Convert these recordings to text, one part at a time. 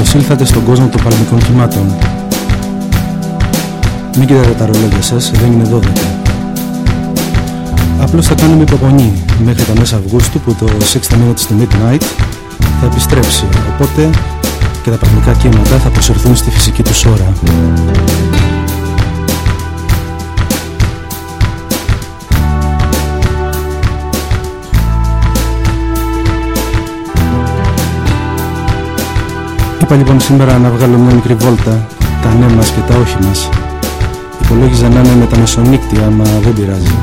Καλησπέρα και καλώς ήλθατε στον κόσμο των παλμικών κυμάτων. Μην κοιτάτε τα ρολόγια σας, δεν είναι 12. Απλώς θα κάνουμε υπομονή μέχρι τα μέσα Αυγούστου που το 60 Minutes to Midnight θα επιστρέψει, οπότε και τα παλμικά κύματα θα προσερθούν στη φυσική τους ώρα. Είπα λοιπόν σήμερα να βγάλω μια μικρή βόλτα τα ναι μας και τα όχι μας. Υπολόγιζα να είναι με τα μεσονύκτια, αλλά δεν πειράζει.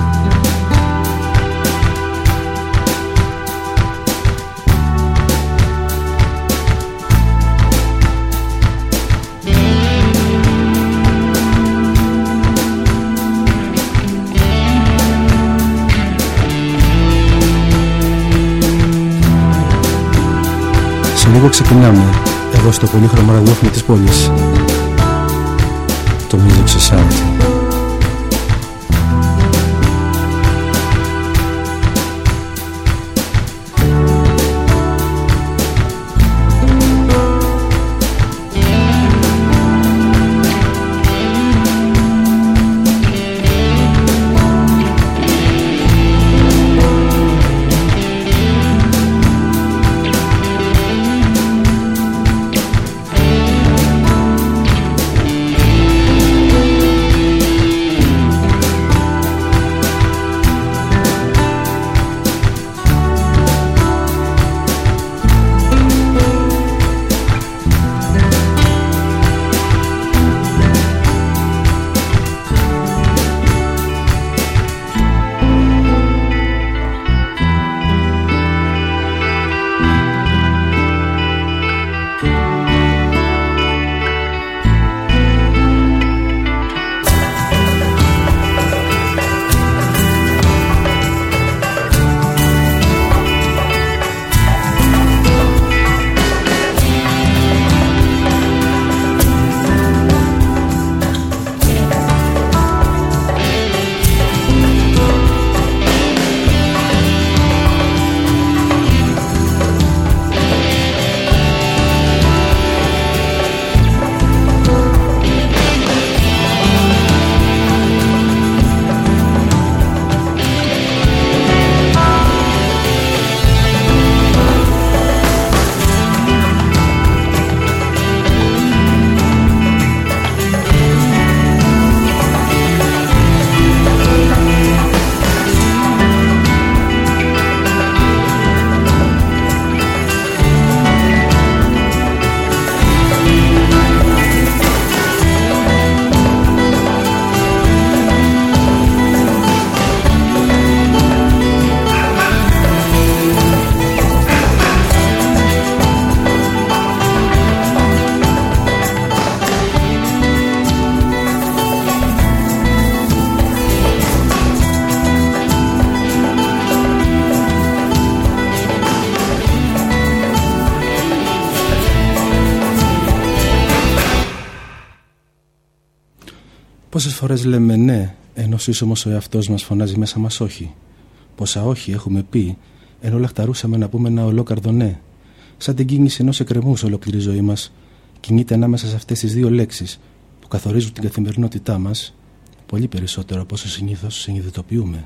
Σε λίγο ξεκινάμε εδώ στο πολύχρωμο ραδιόφωνο της πόλης το Music Society Πόσες φορές λέμε ναι, ενώ όμως ο εαυτός μας φωνάζει μέσα μας όχι. Πόσα όχι έχουμε πει, ενώ λαχταρούσαμε να πούμε ένα ολόκαρδο ναι. Σαν την κίνηση ενός εκκρεμούς σε ολόκληρη ζωή μας, κινείται ανάμεσα σε αυτές τις δύο λέξεις που καθορίζουν την καθημερινότητά μας, πολύ περισσότερο από όσο συνήθως συνειδητοποιούμε.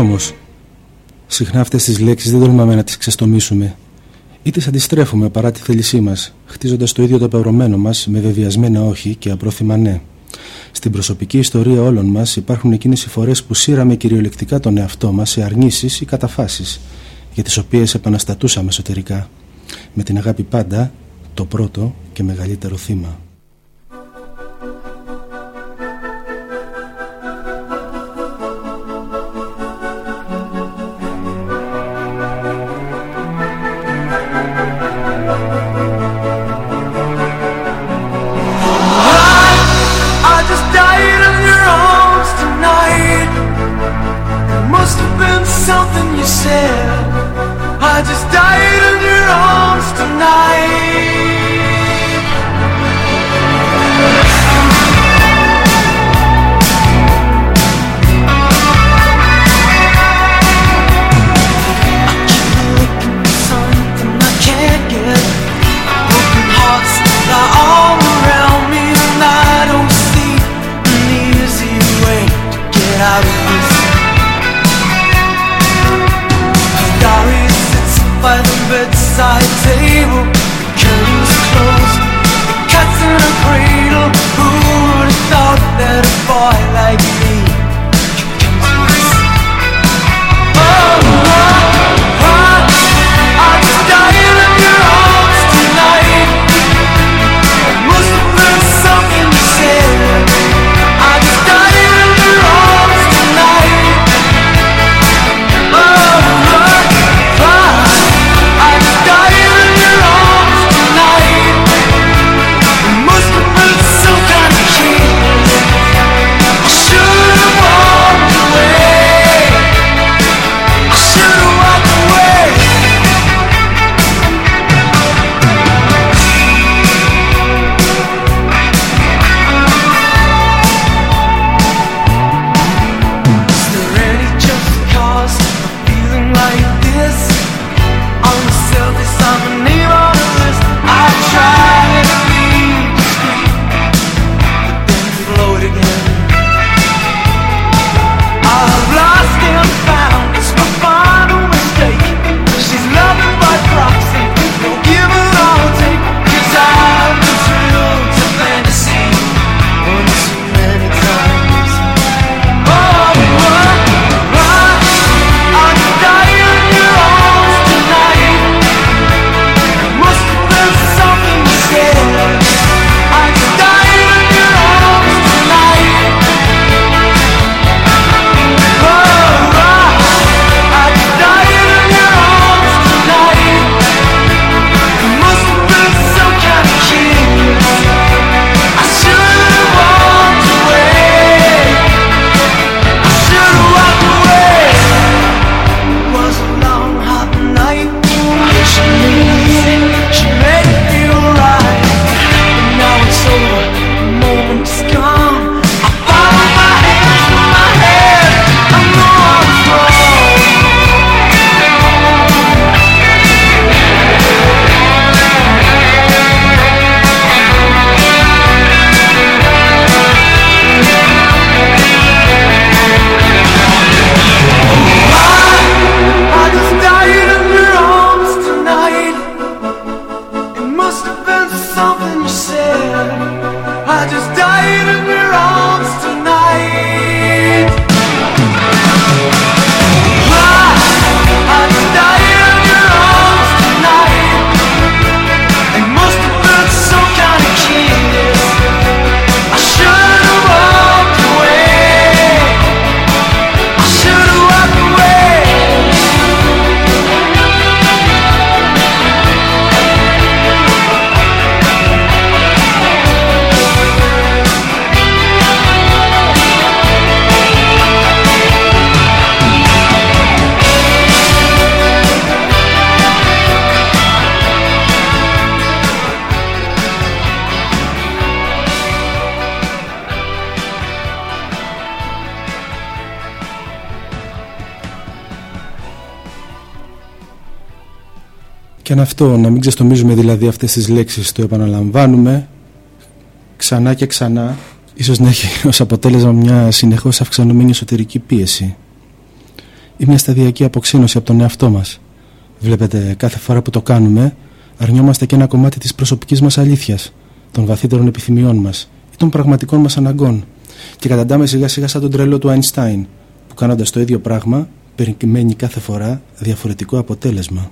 Όμως, συχνά αυτές τις λέξεις δεν τολμάμε να τις ξεστομίσουμε ή τις αντιστρέφουμε παρά τη θέλησή μας, χτίζοντας το ίδιο το πευρωμένο μας με βεβαιασμένα όχι και απρόθυμα ναι. Στην προσωπική ιστορία όλων μας υπάρχουν εκείνες οι φορές που σύραμε κυριολεκτικά τον εαυτό μας σε αρνήσεις ή καταφάσεις, για τις οποίες επαναστατούσαμε εσωτερικά. Με την αγάπη πάντα, το πρώτο και μεγαλύτερο θύμα. Αυτό, να μην ξεστομίζουμε δηλαδή αυτές τις λέξεις, το επαναλαμβάνουμε ξανά και ξανά, ίσως να έχει ως αποτέλεσμα μια συνεχώς αυξανόμενη εσωτερική πίεση. ή μια σταδιακή αποξύνωση από τον εαυτό μας. Βλέπετε, κάθε φορά που το κάνουμε, αρνιόμαστε και ένα κομμάτι της προσωπικής μας αλήθειας, των βαθύτερων επιθυμιών μας ή των πραγματικών μας αναγκών και καταντάμε σιγά σιγά σαν τον τρελό του Αϊνστάιν, που κάνοντας το ίδιο πράγμα περιμένει κάθε φορά διαφορετικό αποτέλεσμα.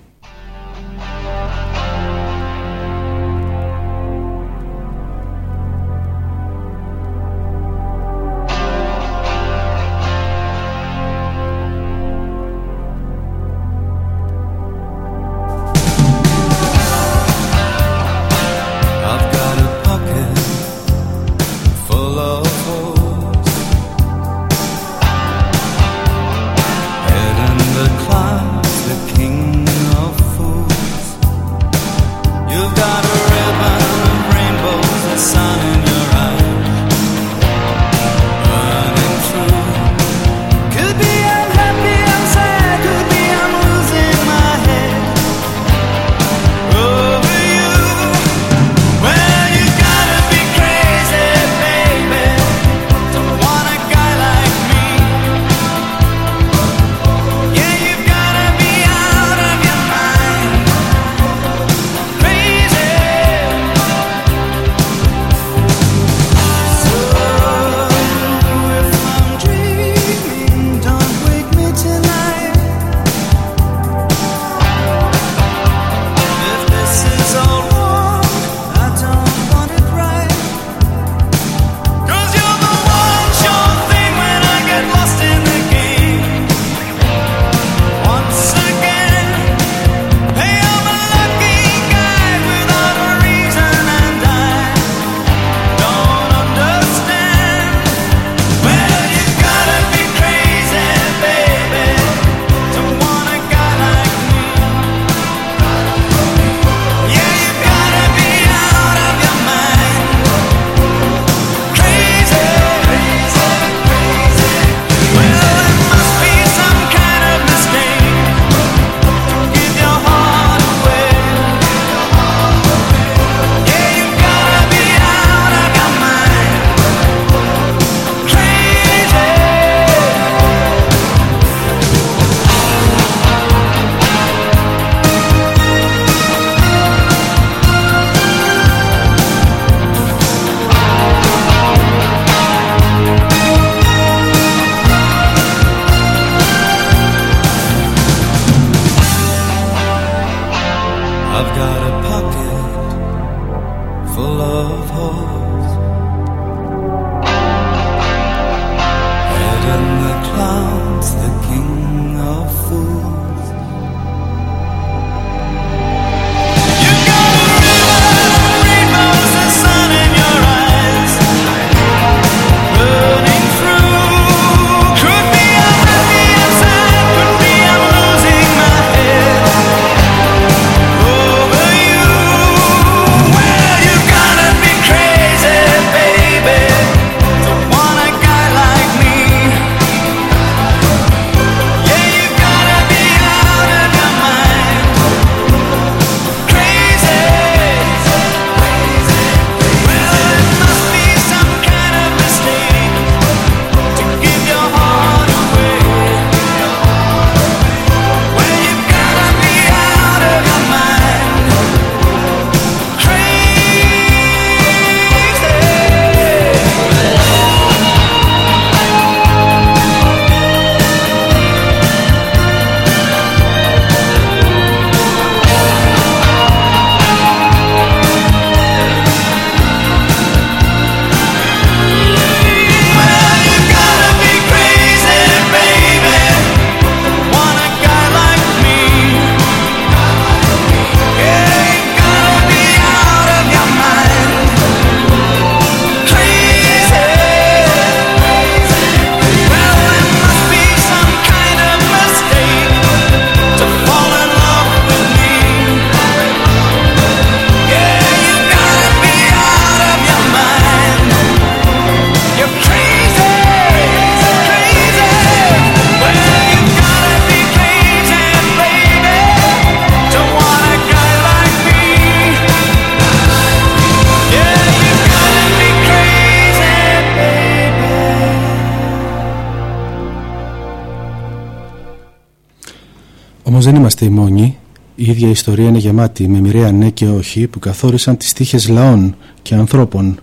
Είμαστε οι μόνοι. Η ίδια ιστορία είναι γεμάτη με μοιραία ναι και όχι που καθόρισαν τις τύχες λαών και ανθρώπων.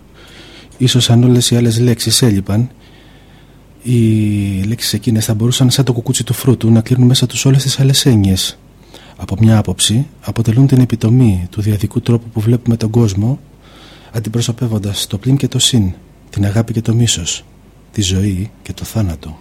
Ίσως αν όλες οι άλλες λέξεις έλειπαν, οι λέξεις εκείνες θα μπορούσαν σαν το κουκούτσι του φρούτου να κλείνουν μέσα τους όλες τις άλλες έννοιες. Από μια άποψη αποτελούν την επιτομή του διαδικού τρόπου που βλέπουμε τον κόσμο αντιπροσωπεύοντας το πλήν και το συν, την αγάπη και το μίσος, τη ζωή και το θάνατο.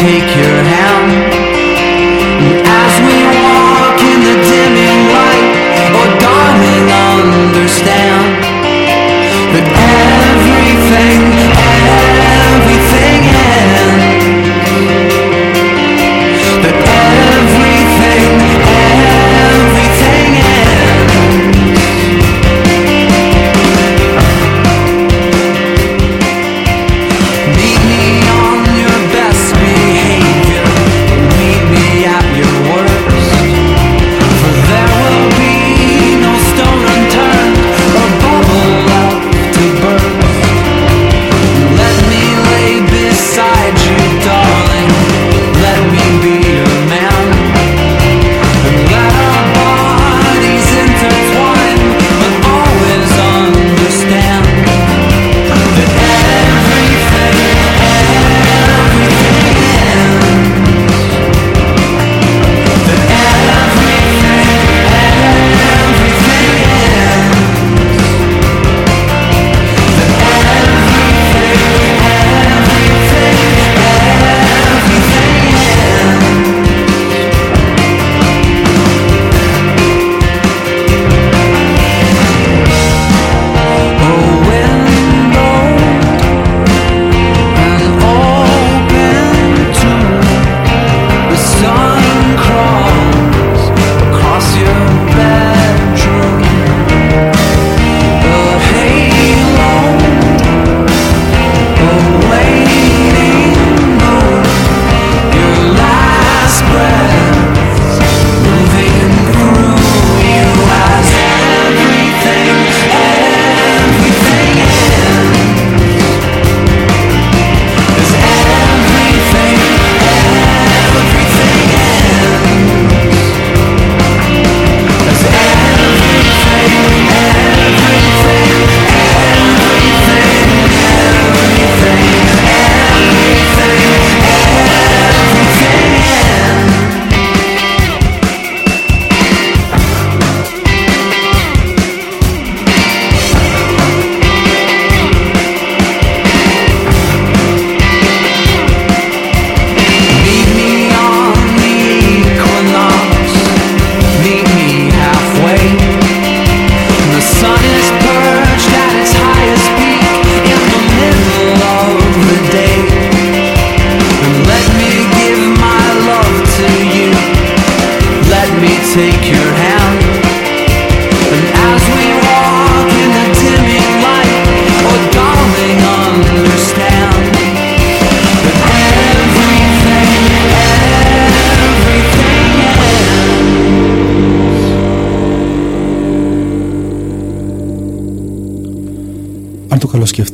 Take your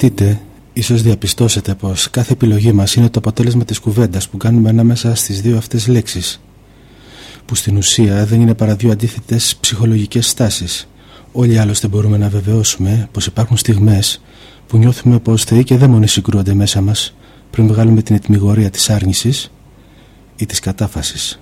καλοσκεφτείτε, ίσως διαπιστώσετε πως κάθε επιλογή μας είναι το αποτέλεσμα της κουβέντας που κάνουμε ανάμεσα στις δύο αυτές λέξεις που στην ουσία δεν είναι παρά δύο αντίθετες ψυχολογικές στάσεις. Όλοι άλλωστε μπορούμε να βεβαιώσουμε πως υπάρχουν στιγμές που νιώθουμε πως θεοί και δαίμονες συγκρούονται μέσα μας πριν βγάλουμε την ετοιμιγορία της άρνησης ή της κατάφασης.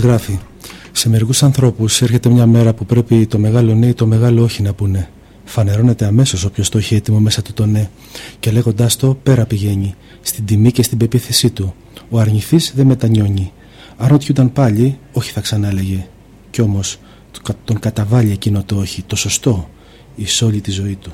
Καβάφης γράφει Σε μερικούς ανθρώπους έρχεται μια μέρα που πρέπει το μεγάλο ναι ή το μεγάλο όχι να πούνε. Φανερώνεται αμέσως όποιος το έχει έτοιμο μέσα του το ναι και λέγοντάς το πέρα πηγαίνει, στην τιμή και στην πεποίθησή του. Ο αρνηθής δεν μετανιώνει. Αν ρωτιούνταν πάλι, όχι θα ξανάλεγε. Κι όμως τον καταβάλει εκείνο το όχι, το σωστό, εις όλη τη ζωή του.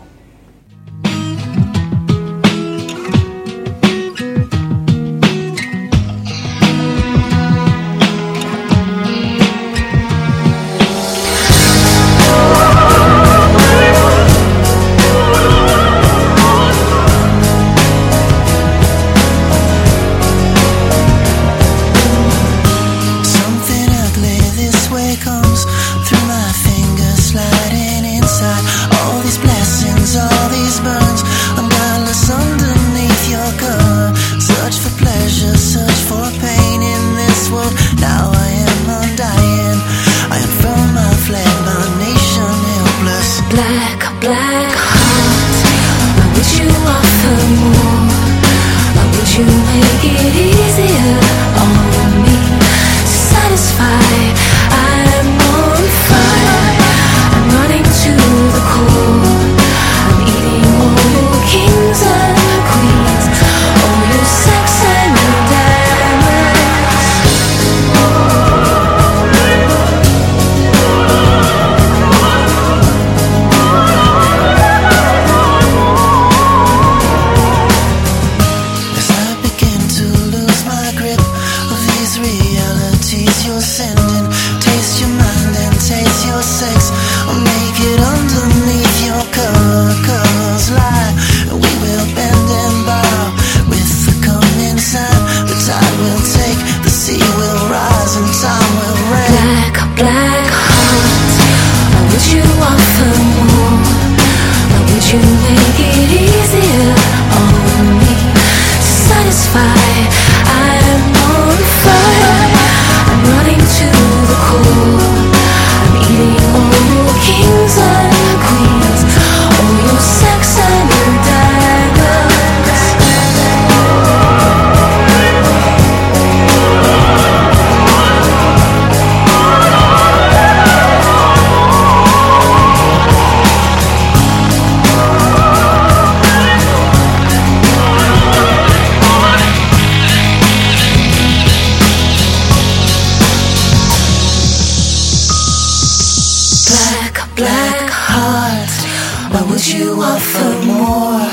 Offer more,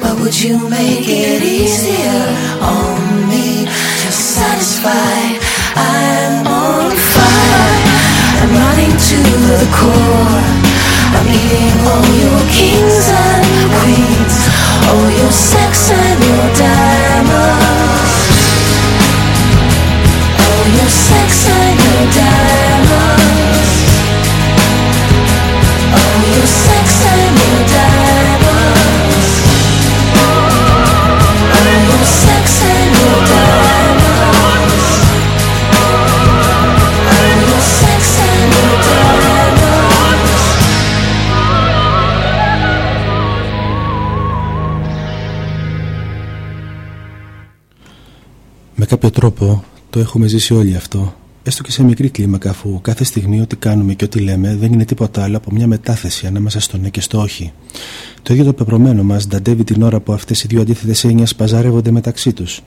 but would you make it easier on me? to satisfy? I'm on fire. I'm running to the core. I'm eating all your kings and queens, all your sex and τρόπο το έχουμε ζήσει όλοι αυτό. Έστω και σε μικρή κλίμακα, αφού κάθε στιγμή ό,τι κάνουμε και ό,τι λέμε δεν είναι τίποτα άλλο από μια μετάθεση ανάμεσα στο ναι και στο όχι. Το ίδιο το πεπρωμένο μας νταντεύει την ώρα που αυτές οι δύο αντίθετες έννοιες παζάρευονται μεταξύ τους.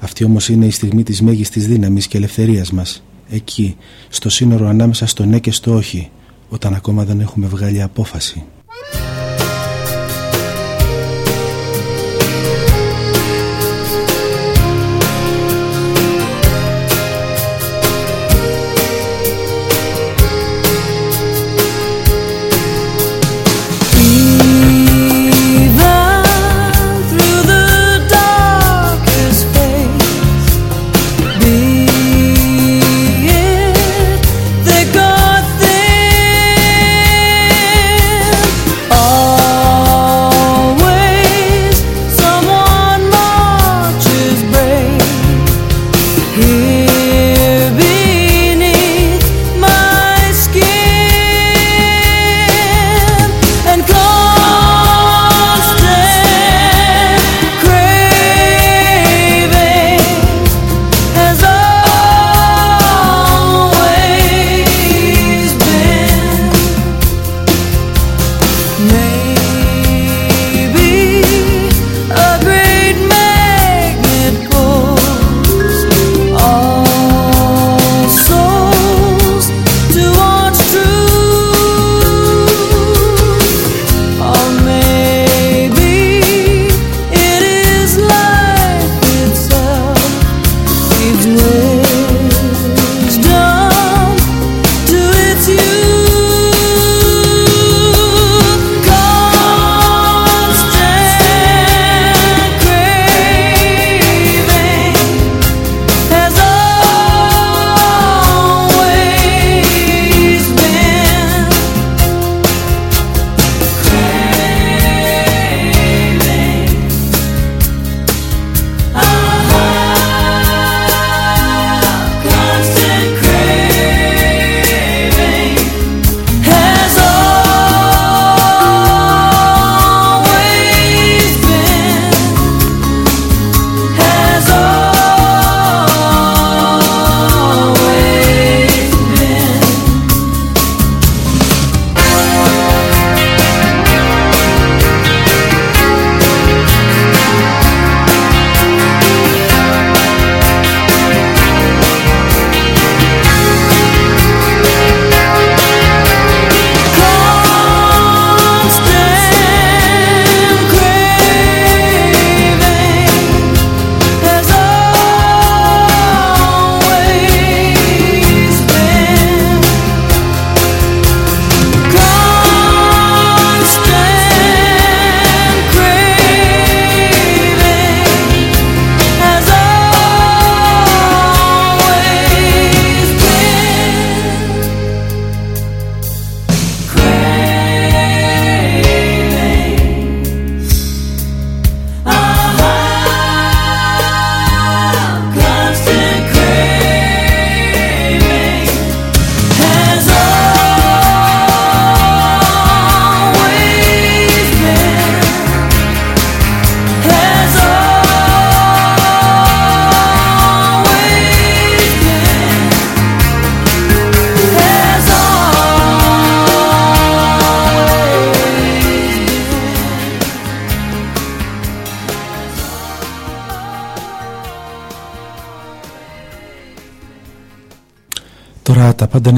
Αυτή όμως είναι η στιγμή της μέγιστης δύναμης και ελευθερίας μας. Εκεί, στο σύνορο ανάμεσα στο ναι και στο όχι, όταν ακόμα δεν έχουμε βγάλει απόφαση.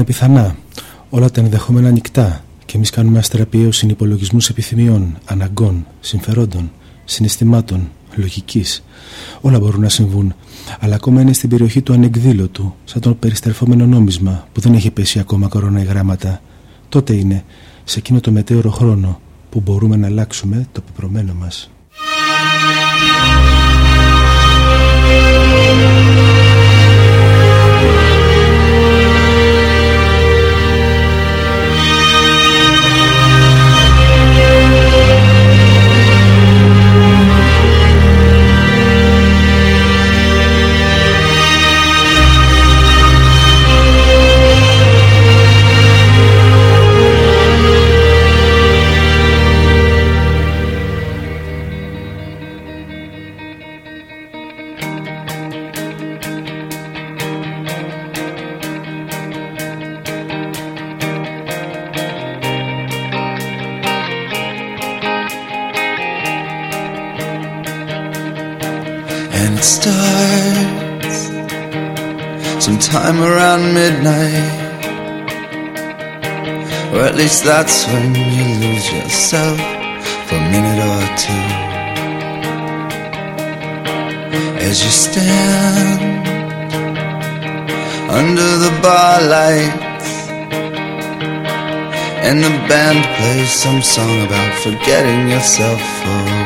Είναι πιθανά. Όλα τα ενδεχόμενα ανοιχτά. Και εμείς κάνουμε αστραπιαίου συνυπολογισμούς επιθυμιών, αναγκών, συμφερόντων, συναισθημάτων, λογικής. Όλα μπορούν να συμβούν. Αλλά ακόμα είναι στην περιοχή του ανεκδήλωτου, σαν το περιστρεφόμενο νόμισμα που δεν έχει πέσει ακόμα κορώνα γράμματα. Τότε είναι, σε εκείνο το μετέωρο χρόνο, που μπορούμε να αλλάξουμε το πεπρωμένο μας. Time around midnight. Or at least that's when you lose yourself for a minute or two. As you stand under the bar lights, and the band plays some song about forgetting yourself for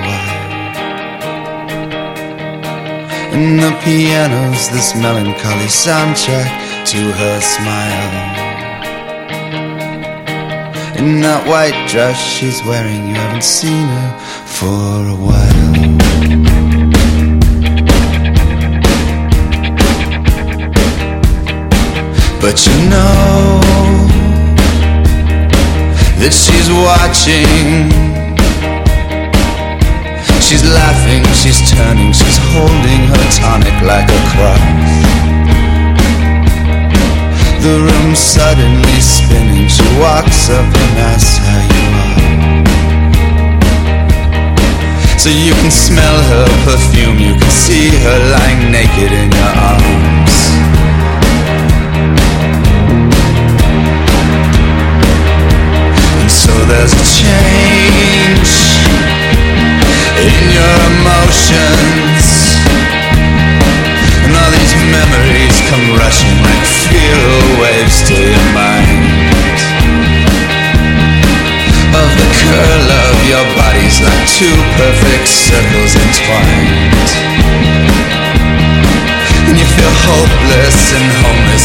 And the piano's this melancholy soundtrack to her smile. In that white dress she's wearing, you haven't seen her for a while. But you know that she's watching She's laughing, she's turning, she's holding her tonic like a cross. The room's suddenly spinning, she walks up and asks how you are. So you can smell her perfume, you can see her lying naked in your arms. And so there's a change in your emotions. And all these memories come rushing like feral waves to your mind. Of the curl of your bodies like two perfect circles entwined. And you feel hopeless and homeless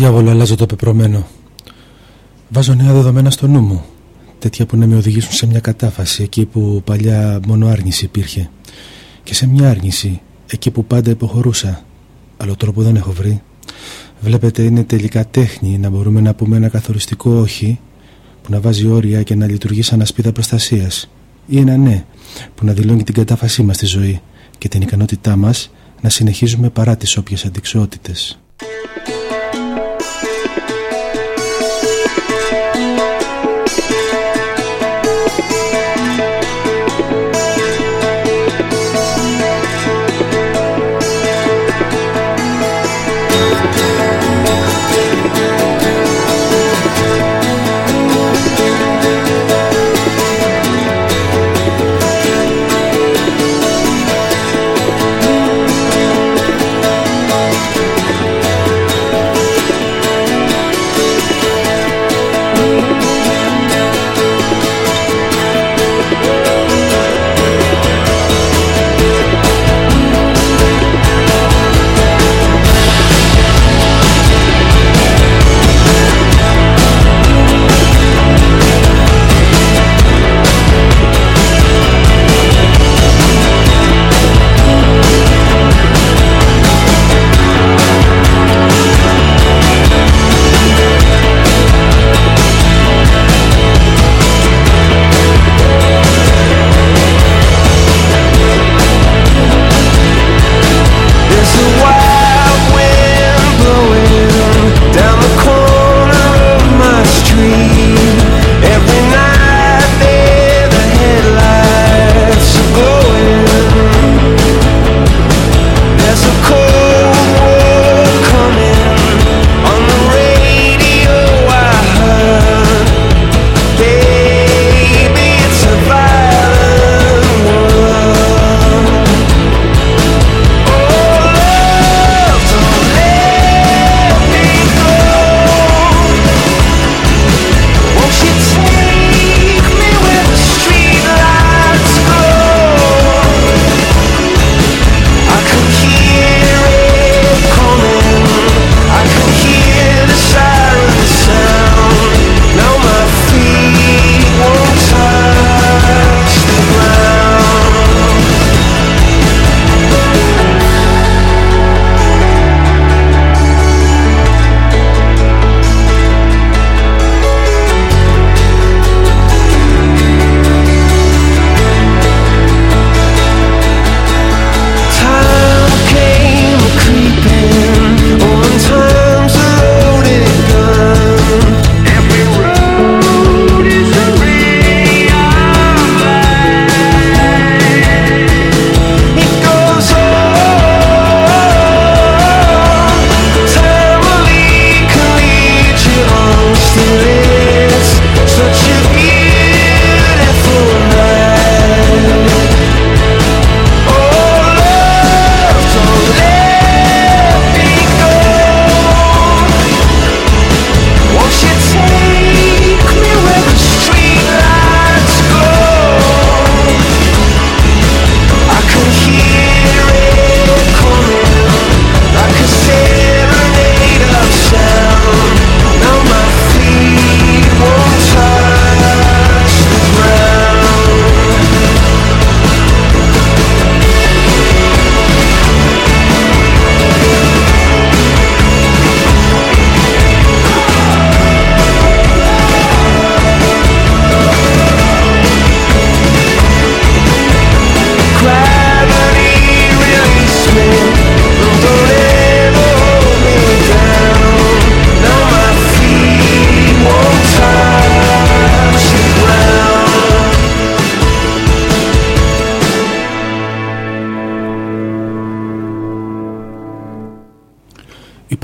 διάβολο αλλάζω το πεπρωμένο. Βάζω νέα δεδομένα στο νου μου. Τέτοια που να με οδηγήσουν σε μια κατάφαση εκεί που παλιά μόνο άρνηση υπήρχε. Και σε μια άρνηση εκεί που πάντα υποχωρούσα. Άλλο τρόπο δεν έχω βρει. Βλέπετε είναι τελικά τέχνη να μπορούμε να πούμε ένα καθοριστικό όχι που να βάζει όρια και να λειτουργεί σαν ασπίδα προστασίας. Ή ένα ναι που να δηλώνει την κατάφασή μας στη ζωή και την ικανότητά μας να συνεχίζουμε παρά τις όποιες αντικσότητες.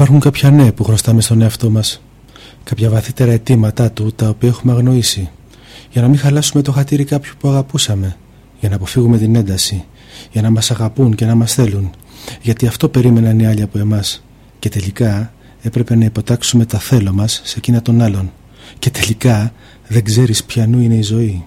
Υπάρχουν κάποια ναι που χρωστάμε στον εαυτό μας. Κάποια βαθύτερα αιτήματά του τα οποία έχουμε αγνοήσει. Για να μην χαλάσουμε το χατήρι κάποιου που αγαπούσαμε. Για να αποφύγουμε την ένταση. Για να μας αγαπούν και να μας θέλουν. Γιατί αυτό περίμεναν οι άλλοι από εμάς. Και τελικά έπρεπε να υποτάξουμε τα θέλω μας σε εκείνα των άλλων. Και τελικά δεν ξέρεις ποιανού είναι η ζωή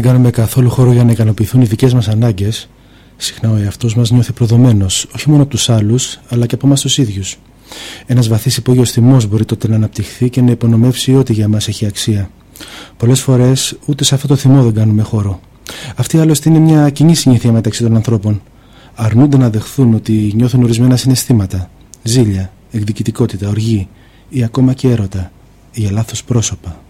δεν κάνουμε καθόλου χώρο για να ικανοποιηθούν οι δικές μας ανάγκες, συχνά ο εαυτός μας νιώθει προδομένος, όχι μόνο από τους άλλους, αλλά και από εμάς τους ίδιους. Ένας βαθύς υπόγειος θυμός μπορεί τότε να αναπτυχθεί και να υπονομεύσει ό,τι για μας έχει αξία. Πολλές φορές ούτε σε αυτό το θυμό δεν κάνουμε χώρο. Αυτή άλλωστε είναι μια κοινή συνήθεια μεταξύ των ανθρώπων. Αρνούνται να δεχθούν ότι νιώθουν ορισμένα συναισθήματα, ζήλια, εκδικητικότητα, οργή ή ακόμα και έρωτα για λάθος πρόσωπα.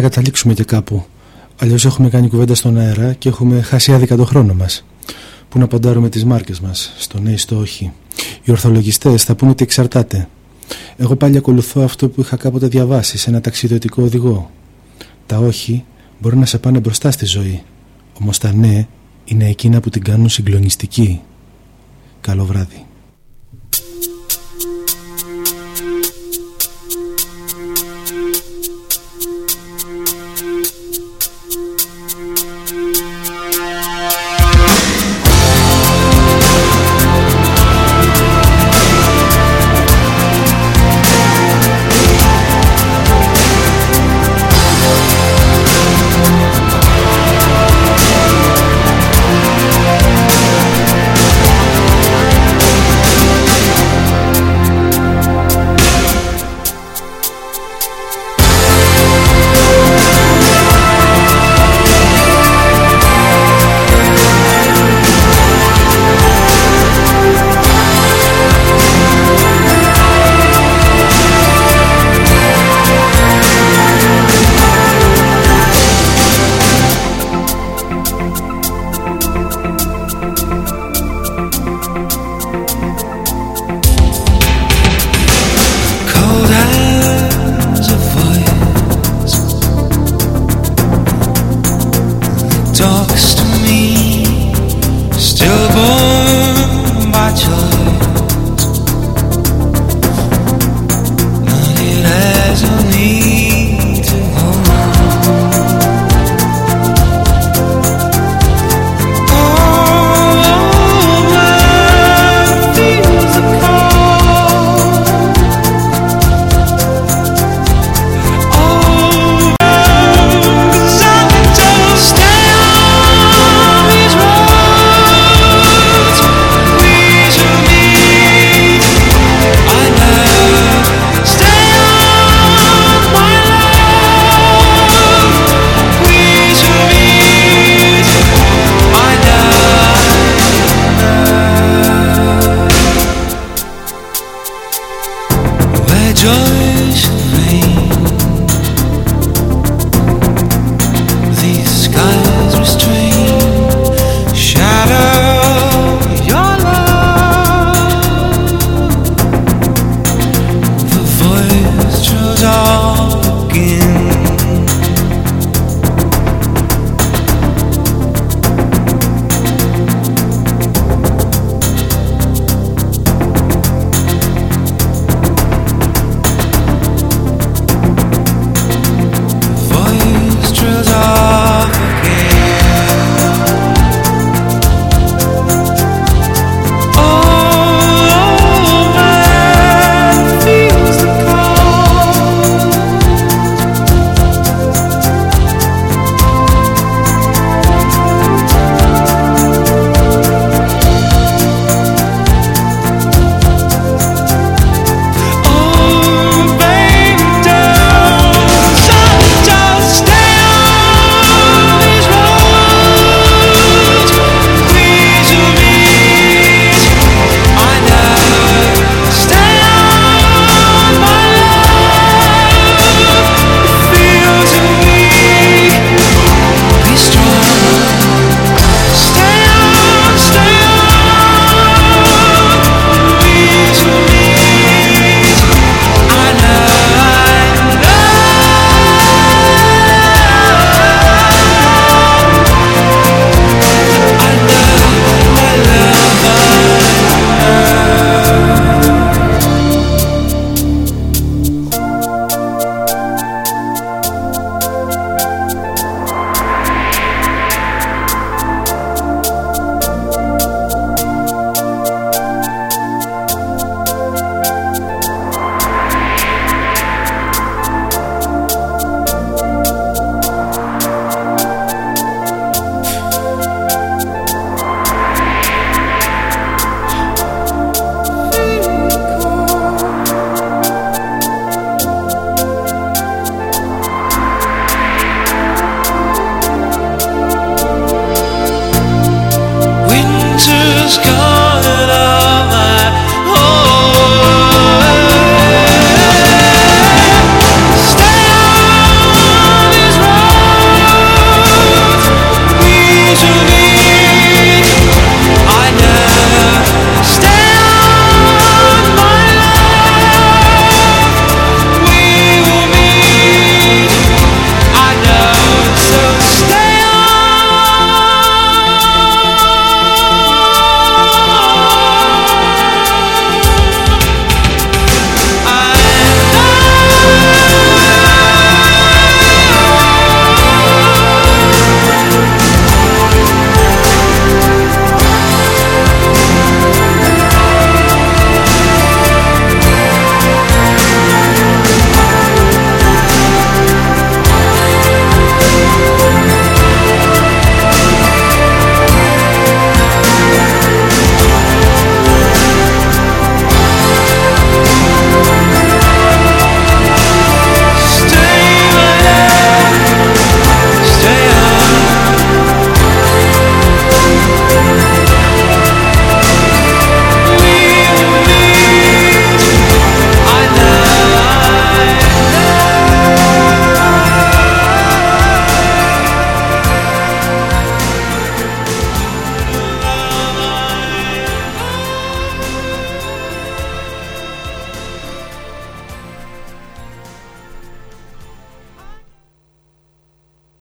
Να καταλήξουμε και κάπου. Αλλιώς έχουμε κάνει κουβέντα στον αέρα και έχουμε χάσει άδικα το χρόνο μας. Πού να ποντάρουμε τις μάρκες μας, στο ναι ή στο όχι. Οι ορθολογιστές θα πούνε ότι εξαρτάται. Εγώ πάλι ακολουθώ αυτό που είχα κάποτε διαβάσει σε ένα ταξιδιωτικό οδηγό. Τα όχι μπορεί να σε πάνε μπροστά στη ζωή. Όμως τα ναι είναι εκείνα που την κάνουν συγκλονιστική. Καλό βράδυ.